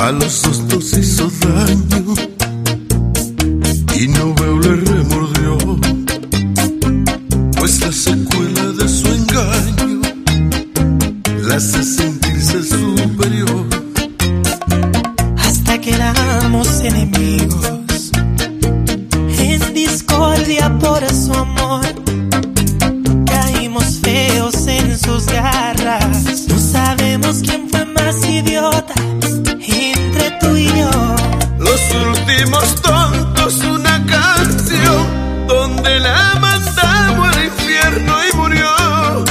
A los dos nos hizo daño y no veo le remordió, pues la secuela de su engaño la hace sentirse superior. hasta que éramos enemigos. Tontos, una canción donde la mandamos al infierno y murió.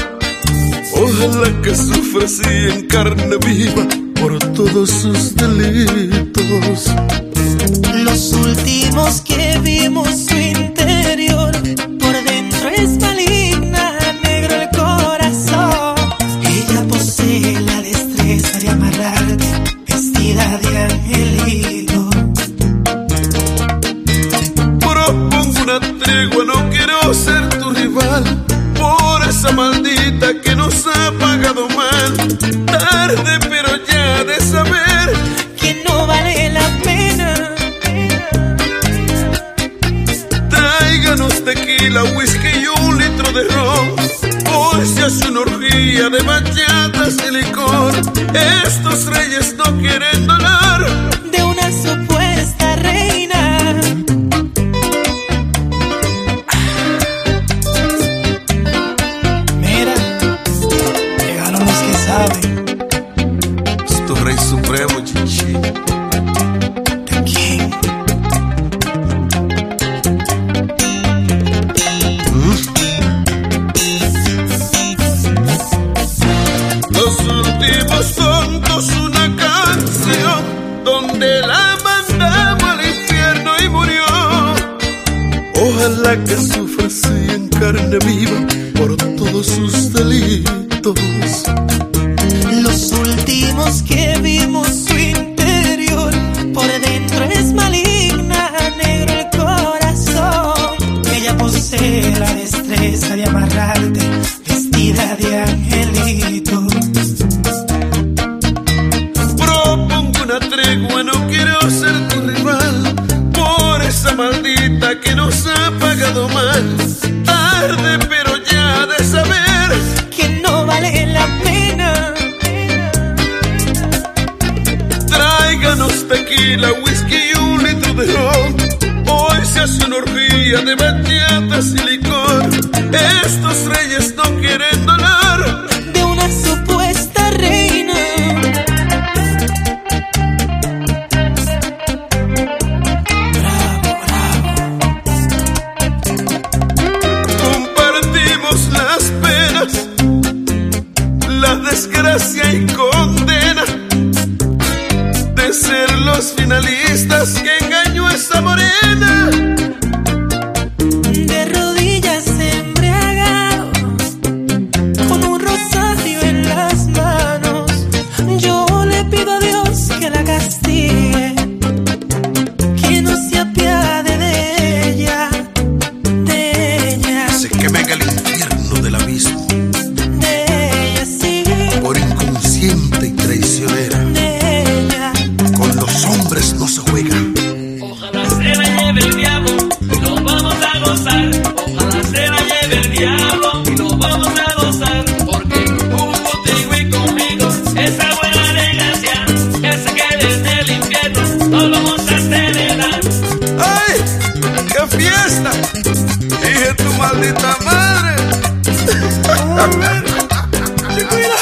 Ojalá que sufra así en carne viva por todos sus delitos. Los últimos que vimos Tarde, pero ya de saber Que no vale la pena. Tráiganos tequila, whisky y un litro de ron. Hoy se hace una orgía de bachatas y licor. Estos reyes no quieren dolor. Los últimos tontos, una canción donde la mandamos al infierno y murió. Ojalá que sufra así en carne viva por todos sus delitos. Angelito. Propongo una tregua, no quiero ser tu rival. Por esa maldita que nos ha pagado mal. Tarde, pero ya de saber Que no vale la pena. Tráiganos tequila, whisky y un litro de ron. Hoy se hace una orgía de bachatas y licor. Estos reyes no quieren los finalistas que engañó a esa morena. hombres no se juega. Ojalá se la lleve el diablo y nos vamos a gozar. Ojalá se la lleve el diablo y nos vamos a gozar. Porque junto contigo y conmigo, esa buena desgracia, esa que desde el infierno nos vamos a celebrar. ¡Ay! ¡Qué fiesta! Dije tu maldita madre. ¡Chicuela!